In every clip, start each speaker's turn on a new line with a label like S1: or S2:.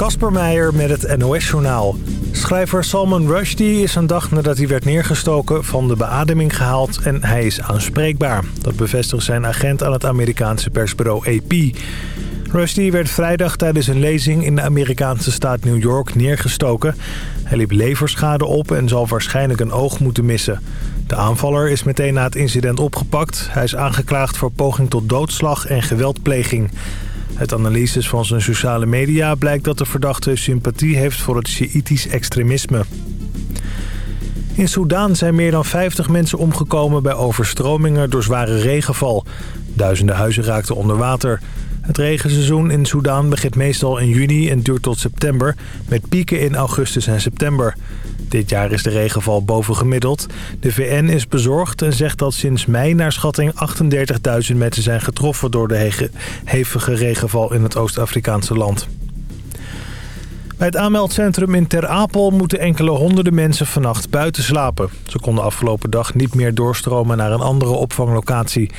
S1: Kasper Meijer met het NOS-journaal. Schrijver Salman Rushdie is een dag nadat hij werd neergestoken van de beademing gehaald en hij is aanspreekbaar. Dat bevestigt zijn agent aan het Amerikaanse persbureau AP. Rushdie werd vrijdag tijdens een lezing in de Amerikaanse staat New York neergestoken. Hij liep leverschade op en zal waarschijnlijk een oog moeten missen. De aanvaller is meteen na het incident opgepakt. Hij is aangeklaagd voor poging tot doodslag en geweldpleging. Uit analyses van zijn sociale media blijkt dat de verdachte sympathie heeft voor het Sjiïtisch extremisme. In Soedan zijn meer dan 50 mensen omgekomen bij overstromingen door zware regenval. Duizenden huizen raakten onder water. Het regenseizoen in Soedan begint meestal in juni en duurt tot september... met pieken in augustus en september. Dit jaar is de regenval bovengemiddeld. De VN is bezorgd en zegt dat sinds mei naar schatting 38.000 mensen zijn getroffen... door de hevige regenval in het Oost-Afrikaanse land. Bij het aanmeldcentrum in Ter Apel moeten enkele honderden mensen vannacht buiten slapen. Ze konden afgelopen dag niet meer doorstromen naar een andere opvanglocatie.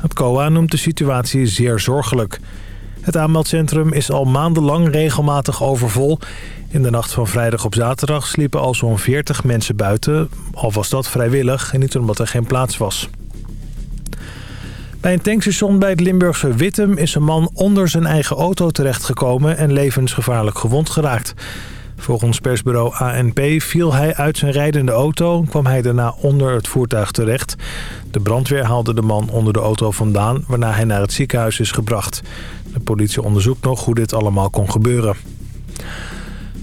S1: Het COA noemt de situatie zeer zorgelijk. Het aanmeldcentrum is al maandenlang regelmatig overvol. In de nacht van vrijdag op zaterdag sliepen al zo'n 40 mensen buiten. Al was dat vrijwillig en niet omdat er geen plaats was. Bij een tankstation bij het Limburgse Wittem is een man onder zijn eigen auto terechtgekomen en levensgevaarlijk gewond geraakt. Volgens persbureau ANP viel hij uit zijn rijdende auto en kwam hij daarna onder het voertuig terecht. De brandweer haalde de man onder de auto vandaan, waarna hij naar het ziekenhuis is gebracht. De politie onderzoekt nog hoe dit allemaal kon gebeuren.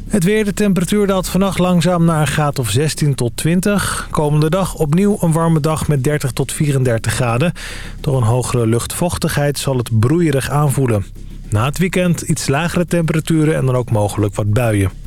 S1: Het weer, de temperatuur daalt vannacht langzaam naar een graad of 16 tot 20. Komende dag opnieuw een warme dag met 30 tot 34 graden. Door een hogere luchtvochtigheid zal het broeierig aanvoelen. Na het weekend iets lagere temperaturen en dan ook mogelijk wat buien.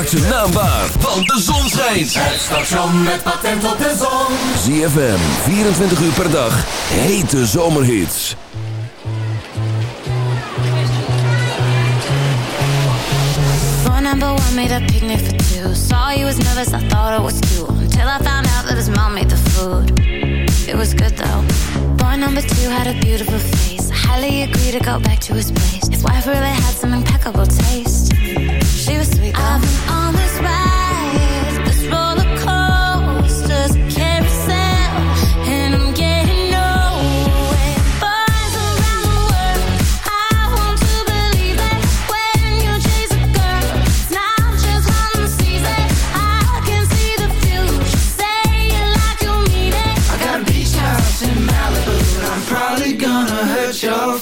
S2: Maak ze naambaar, want de zon schijnt.
S3: Het station met patent op de zon.
S2: ZFM, 24 uur per dag, hete zomerhits.
S4: Number one made a picnic for two. Saw you was nervous, I thought it was cute Until I found out that his mom made the food. It was good though. Boy number two had a beautiful face. I highly agree to go back to his place. His wife really had some impeccable taste. She was sweet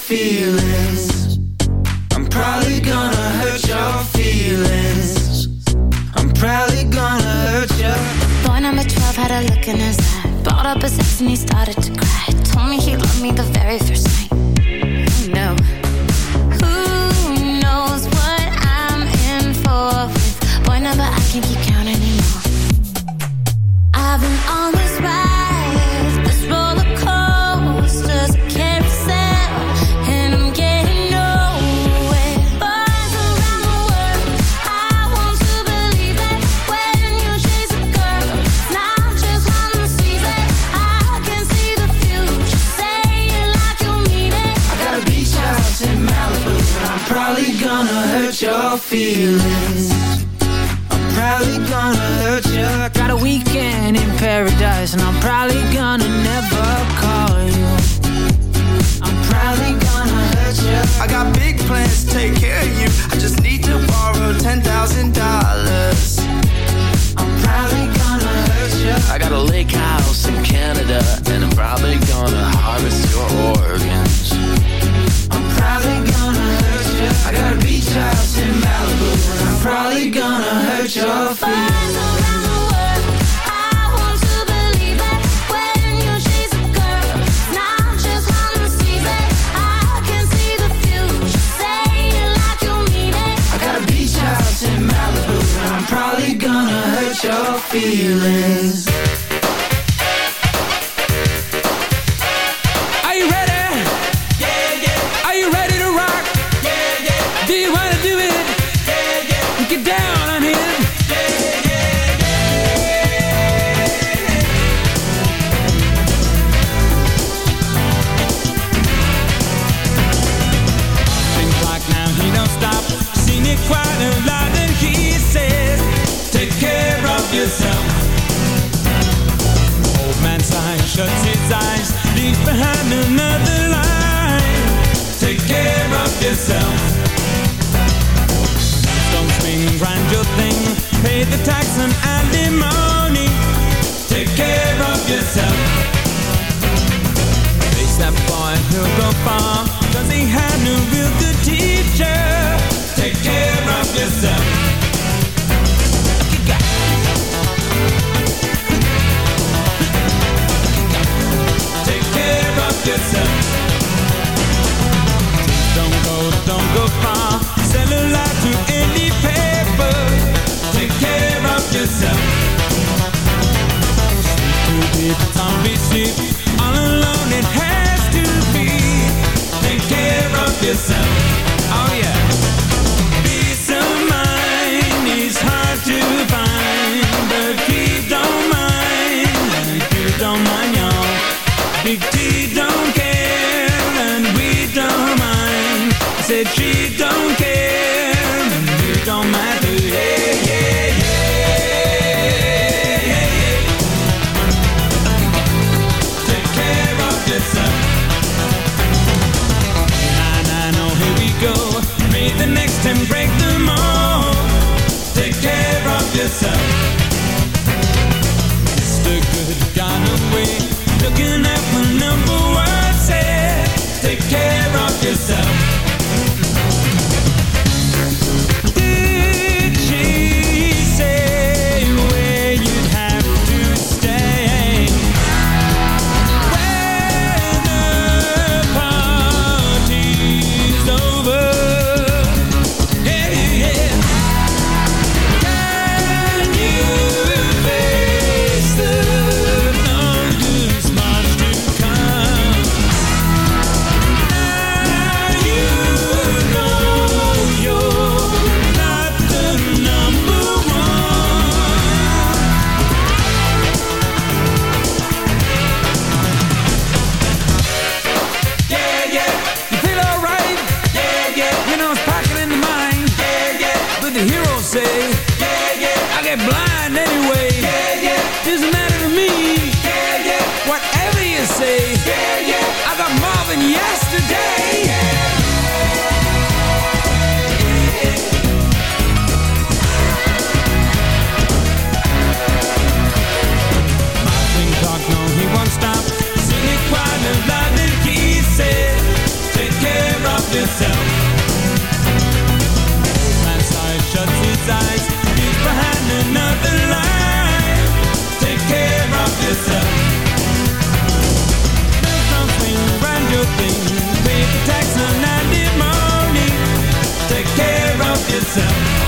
S5: feel feelings.
S4: and
S6: itself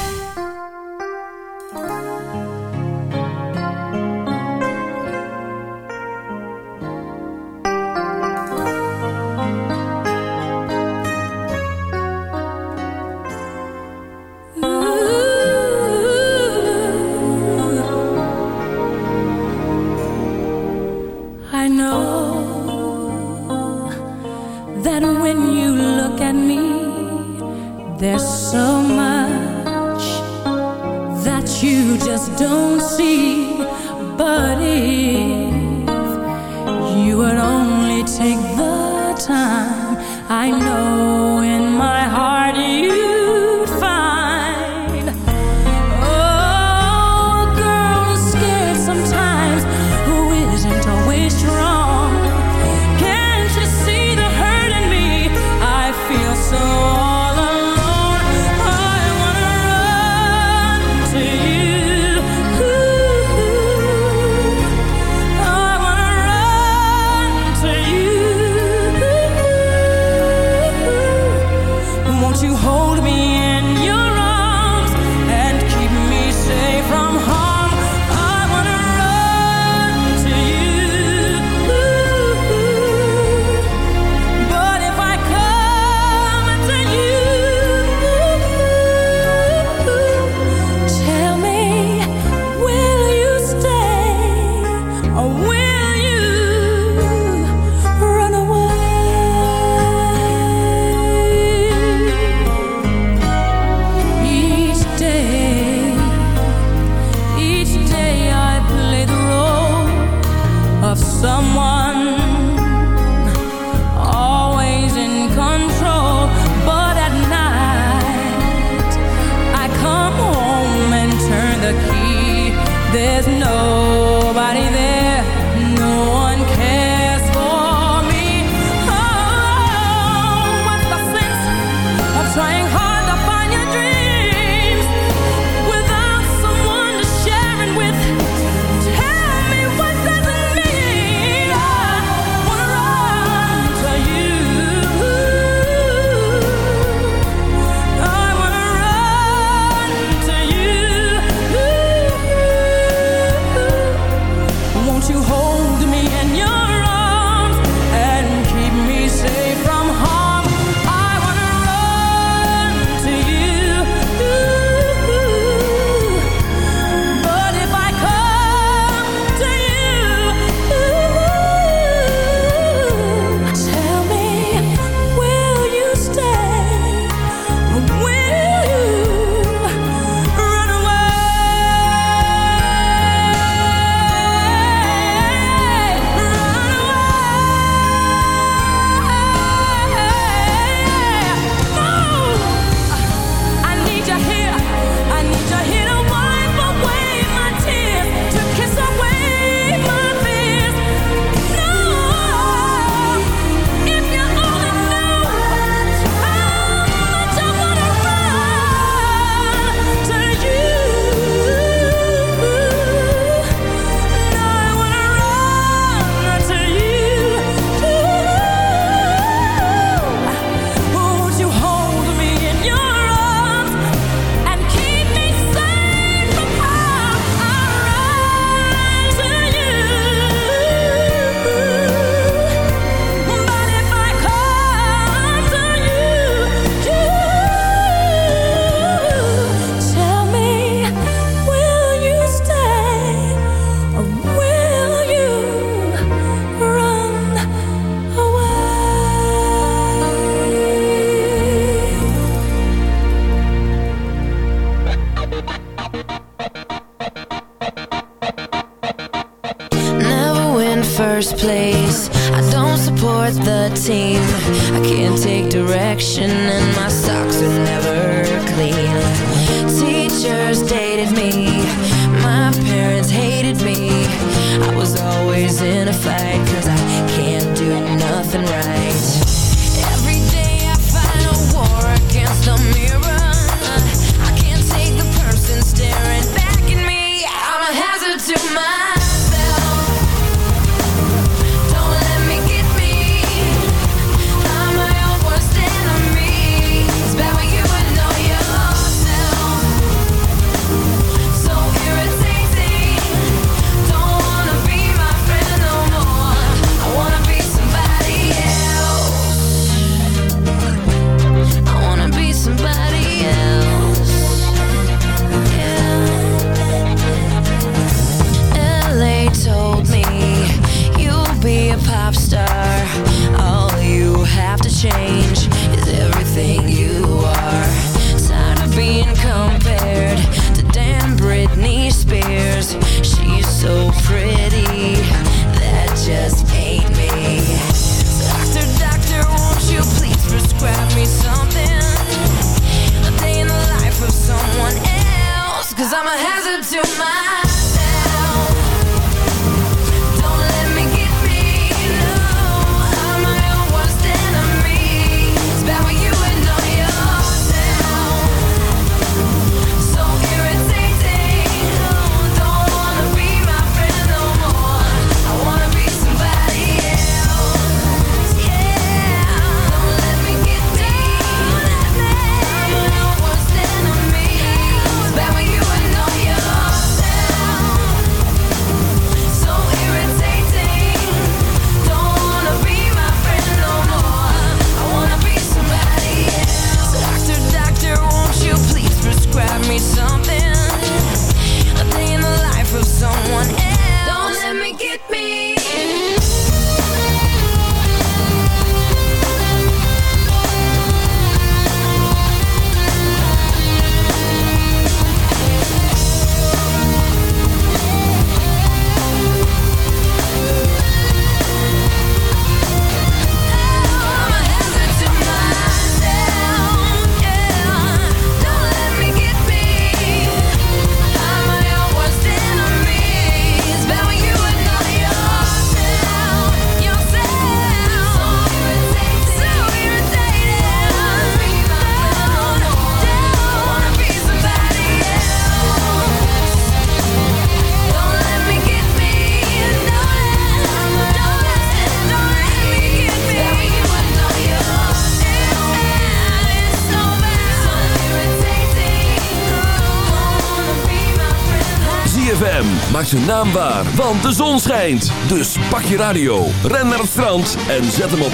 S7: Zijn naam want de zon schijnt. Dus pak je radio, ren naar het strand en zet hem op 106.9.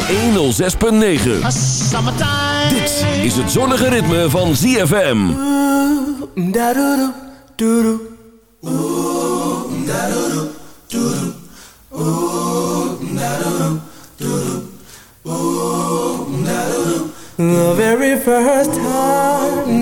S7: Dit is het zonnige ritme van ZFM.
S8: The very first time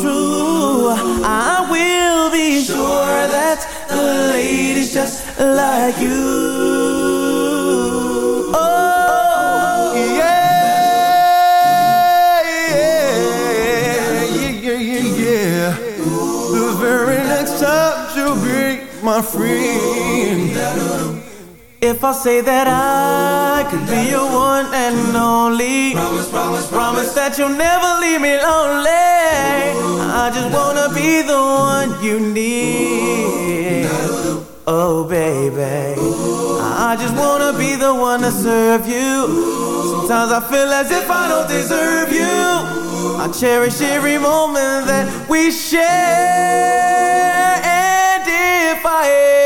S8: true, I will be sure that the lady's just like you. Oh, yeah, yeah, yeah, yeah. The very next time she'll my friend. If I say that I could be your one and only Promise, promise, promise that you'll never leave me lonely I just wanna be the one you need. Oh, baby. I just wanna be the one to serve you. Sometimes I feel as if I don't deserve you. I cherish every moment that we share. And if I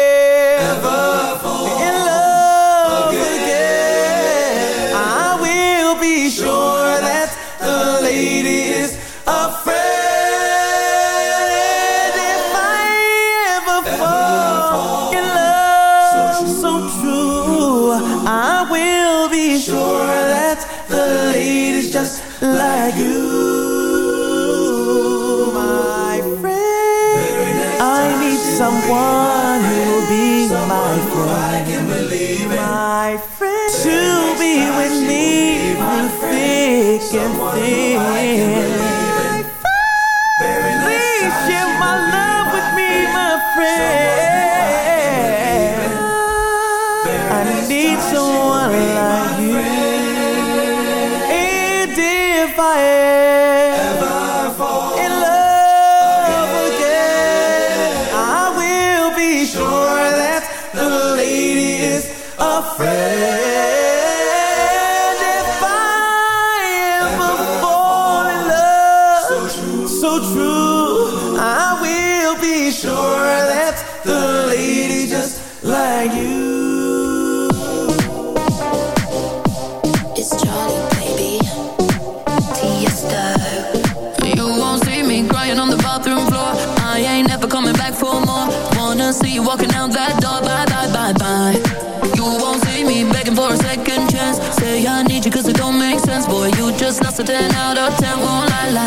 S7: pé.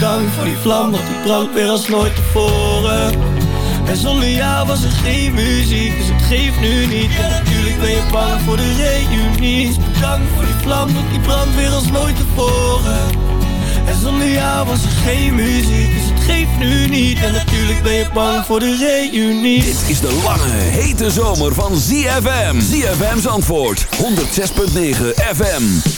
S9: Dank voor die vlam, want die brandt weer als nooit tevoren. En zonder jou was er geen muziek, dus het geeft nu niet. En natuurlijk ben je bang voor de reunie. Dank voor die vlam, want die brandt weer als nooit tevoren. En zonder jou was er geen muziek, dus het geeft nu niet. En natuurlijk ben je bang voor de reunie.
S2: Dit is de lange, hete zomer van ZFM ZFM's antwoord, 106.9 FM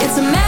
S4: It's a mess.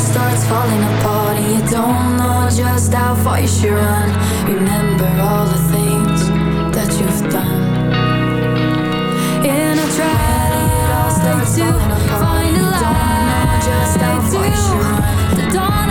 S4: all starts falling apart and you don't know just how far you should run. Remember all the things that you've done. In a tragedy, it all starts to find a light just how far you should run The dawn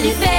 S2: l'univers.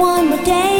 S2: one more day.